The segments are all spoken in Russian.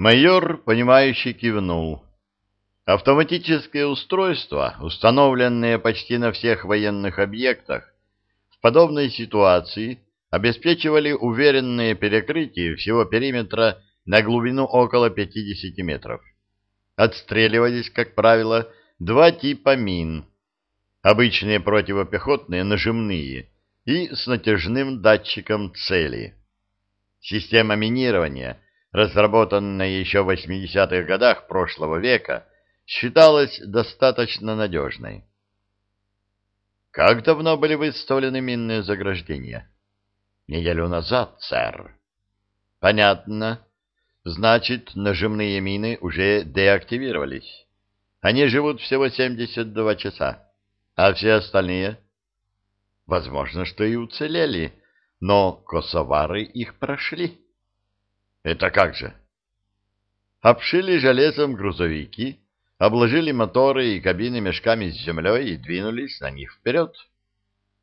Майор, понимающе кивнул. Автоматические устройства, установленные почти на всех военных объектах, в подобной ситуации обеспечивали уверенное перекрытие всего периметра на глубину около 50 метров. Отстреливались, как правило, два типа мин. Обычные противопехотные нажимные и с натяжным датчиком цели. Система минирования, разработанная еще в 80-х годах прошлого века, считалась достаточно надежной. Как давно были выставлены минные заграждения? Неделю назад, сэр. Понятно. Значит, нажимные мины уже деактивировались. Они живут всего 72 часа. А все остальные? Возможно, что и уцелели, но косовары их прошли. Это как же? Обшили железом грузовики, обложили моторы и кабины мешками с землей и двинулись на них вперед.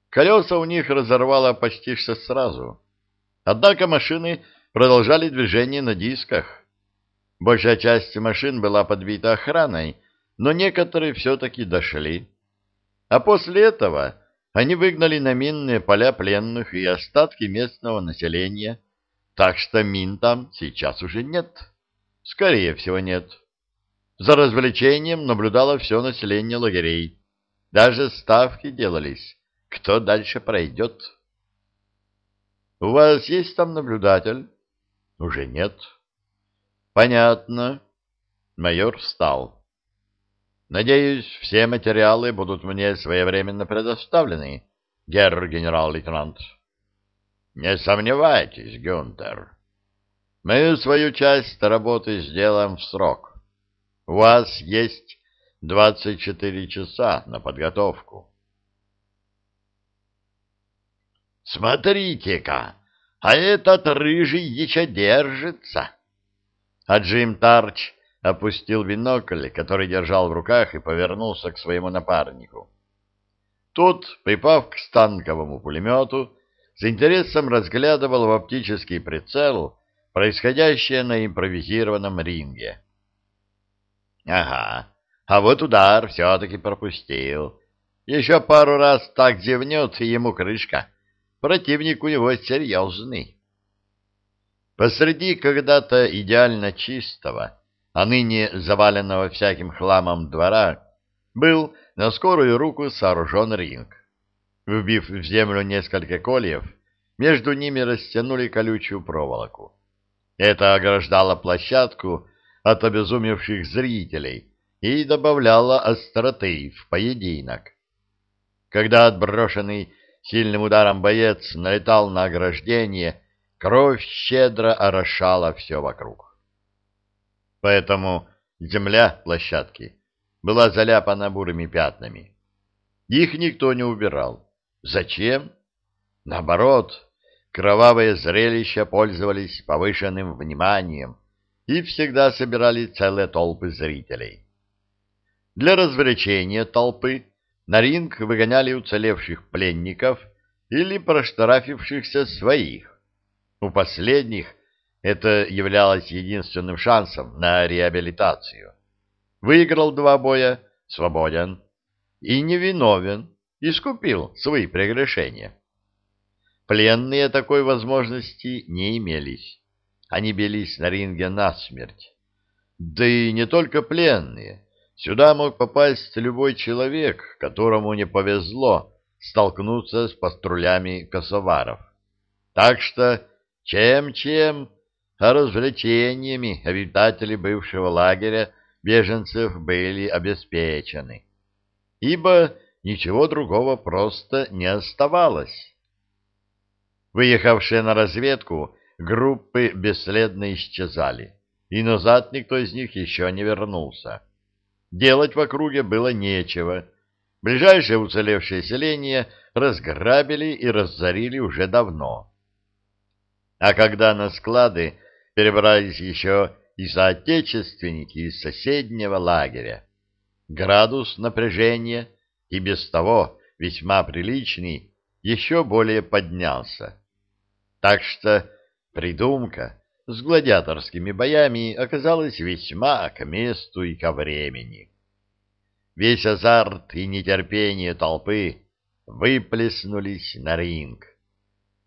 Колеса у них разорвало почти что сразу. Однако машины продолжали движение на дисках. Большая часть машин была подбита охраной, но некоторые все-таки дошли. А после этого они выгнали на минные поля пленных и остатки местного населения, так что мин там сейчас уже нет. Скорее всего, нет. За развлечением наблюдало все население лагерей. Даже ставки делались. Кто дальше пройдет? — У вас есть там наблюдатель? — Уже нет. — Понятно. Майор встал. — Надеюсь, все материалы будут мне своевременно предоставлены, герр генерал-лейтенант. — Не сомневайтесь, Гюнтер. Мы свою часть работы сделаем в срок. У вас есть 24 часа на подготовку. Смотрите-ка, а этот рыжий еще держится. А Джим Тарч опустил бинокль, который держал в руках, и повернулся к своему напарнику. Тот, припав к станковому пулемету, с интересом разглядывал в оптический прицел происходящее на импровизированном ринге. Ага, а вот удар все-таки пропустил. Еще пару раз так зевнет, ему крышка. Противник у него серьезный. Посреди когда-то идеально чистого, а ныне заваленного всяким хламом двора, был на скорую руку сооружен ринг. Вбив в землю несколько кольев, между ними растянули колючую проволоку. Это ограждало площадку от обезумевших зрителей и добавляла остроты в поединок. Когда отброшенный сильным ударом боец налетал на ограждение, кровь щедро орошала все вокруг. Поэтому земля площадки была заляпана бурыми пятнами. Их никто не убирал. Зачем? Наоборот, кровавые зрелища пользовались повышенным вниманием, и всегда собирали целые толпы зрителей. Для развлечения толпы на ринг выгоняли уцелевших пленников или проштрафившихся своих. У последних это являлось единственным шансом на реабилитацию. Выиграл два боя, свободен, и невиновен, искупил свои прегрешения. Пленные такой возможности не имелись. Они бились на ринге насмерть. Да и не только пленные. Сюда мог попасть любой человек, которому не повезло столкнуться с паструлями косоваров. Так что чем-чем, а развлечениями обитатели бывшего лагеря беженцев были обеспечены. Ибо ничего другого просто не оставалось. Выехавшие на разведку, группы бесследно исчезали, и назад никто из них еще не вернулся. Делать в округе было нечего. Ближайшее уцелевшее селение разграбили и разорили уже давно. А когда на склады перебрались еще и соотечественники из соседнего лагеря, градус напряжения и без того весьма приличный еще более поднялся. Так что Придумка с гладиаторскими боями оказалось весьма к месту и ко времени. Весь азарт и нетерпение толпы выплеснулись на ринг.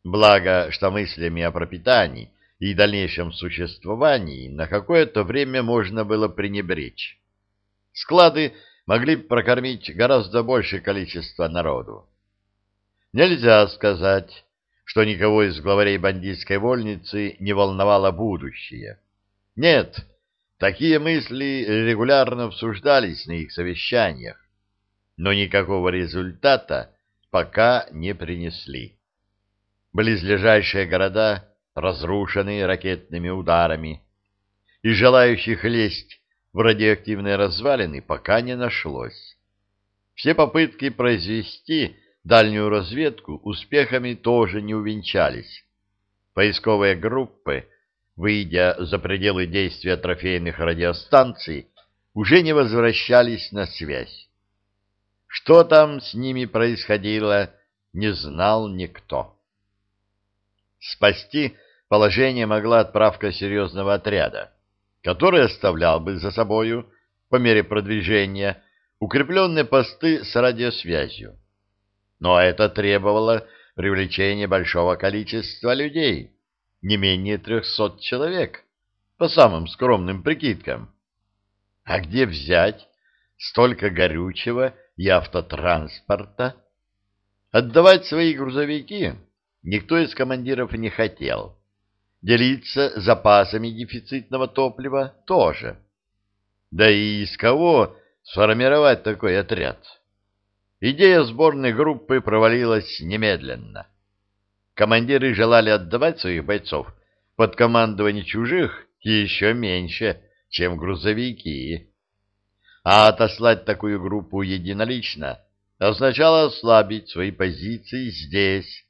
Благо, что мыслями о пропитании и дальнейшем существовании на какое-то время можно было пренебречь. Склады могли прокормить гораздо большее количество народу. Нельзя сказать, что никого из главарей бандитской вольницы не волновало будущее. Нет, такие мысли регулярно обсуждались на их совещаниях, но никакого результата пока не принесли. Близлежащие города разрушены ракетными ударами, и желающих лезть в радиоактивные развалины пока не нашлось. Все попытки произвести дальнюю разведку успехами тоже не увенчались. Поисковые группы, выйдя за пределы действия трофейных радиостанций, уже не возвращались на связь. Что там с ними происходило, не знал никто. Спасти положение могла отправка серьезного отряда, который оставлял бы за собою, по мере продвижения, укрепленные посты с радиосвязью но это требовало привлечения большого количества людей, не менее трехсот человек, по самым скромным прикидкам. А где взять столько горючего и автотранспорта? Отдавать свои грузовики никто из командиров не хотел. Делиться запасами дефицитного топлива тоже. Да и из кого сформировать такой отряд? Идея сборной группы провалилась немедленно. Командиры желали отдавать своих бойцов под командование чужих еще меньше, чем грузовики. А отослать такую группу единолично означало ослабить свои позиции здесь.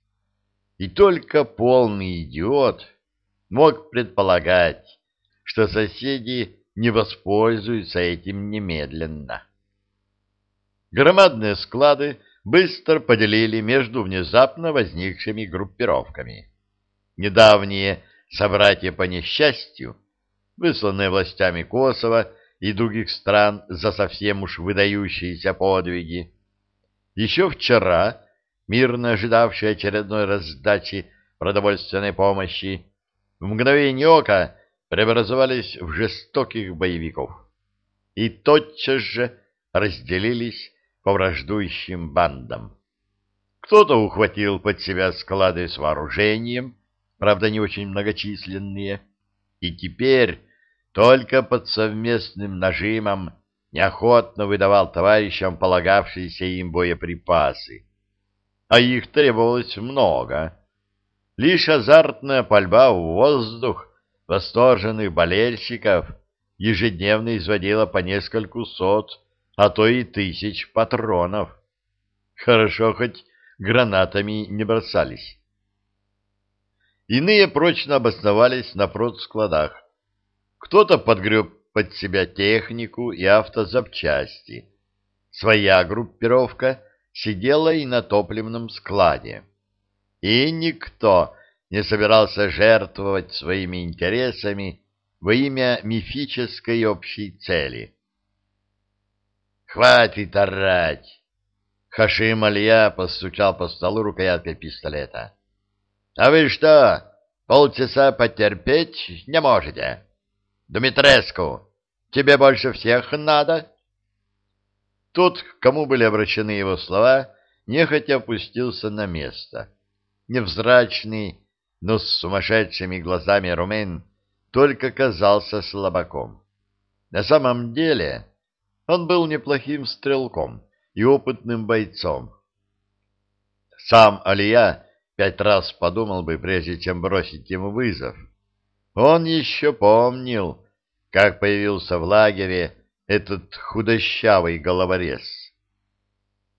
И только полный идиот мог предполагать, что соседи не воспользуются этим немедленно. Громадные склады быстро поделили между внезапно возникшими группировками. Недавние собратья по несчастью, высланные властями Косово и других стран за совсем уж выдающиеся подвиги, еще вчера, мирно ожидавшие очередной раздачи продовольственной помощи, в мгновение ока преобразовались в жестоких боевиков и тотчас же разделились по враждующим бандам. Кто-то ухватил под себя склады с вооружением, правда, не очень многочисленные, и теперь только под совместным нажимом неохотно выдавал товарищам полагавшиеся им боеприпасы. А их требовалось много. Лишь азартная пальба в воздух восторженных болельщиков ежедневно изводила по нескольку сот а то и тысяч патронов. Хорошо, хоть гранатами не бросались. Иные прочно обосновались на продскладах. Кто-то подгреб под себя технику и автозапчасти. Своя группировка сидела и на топливном складе. И никто не собирался жертвовать своими интересами во имя мифической общей цели — «Хватит орать!» Хашим Алия постучал по столу рукояткой пистолета. «А вы что, полчаса потерпеть не можете? Дмитреску, тебе больше всех надо?» Тот, к кому были обращены его слова, нехотя опустился на место. Невзрачный, но с сумасшедшими глазами Румен только казался слабаком. На самом деле он был неплохим стрелком и опытным бойцом. Сам Алия пять раз подумал бы, прежде чем бросить ему вызов. Он еще помнил, как появился в лагере этот худощавый головорез.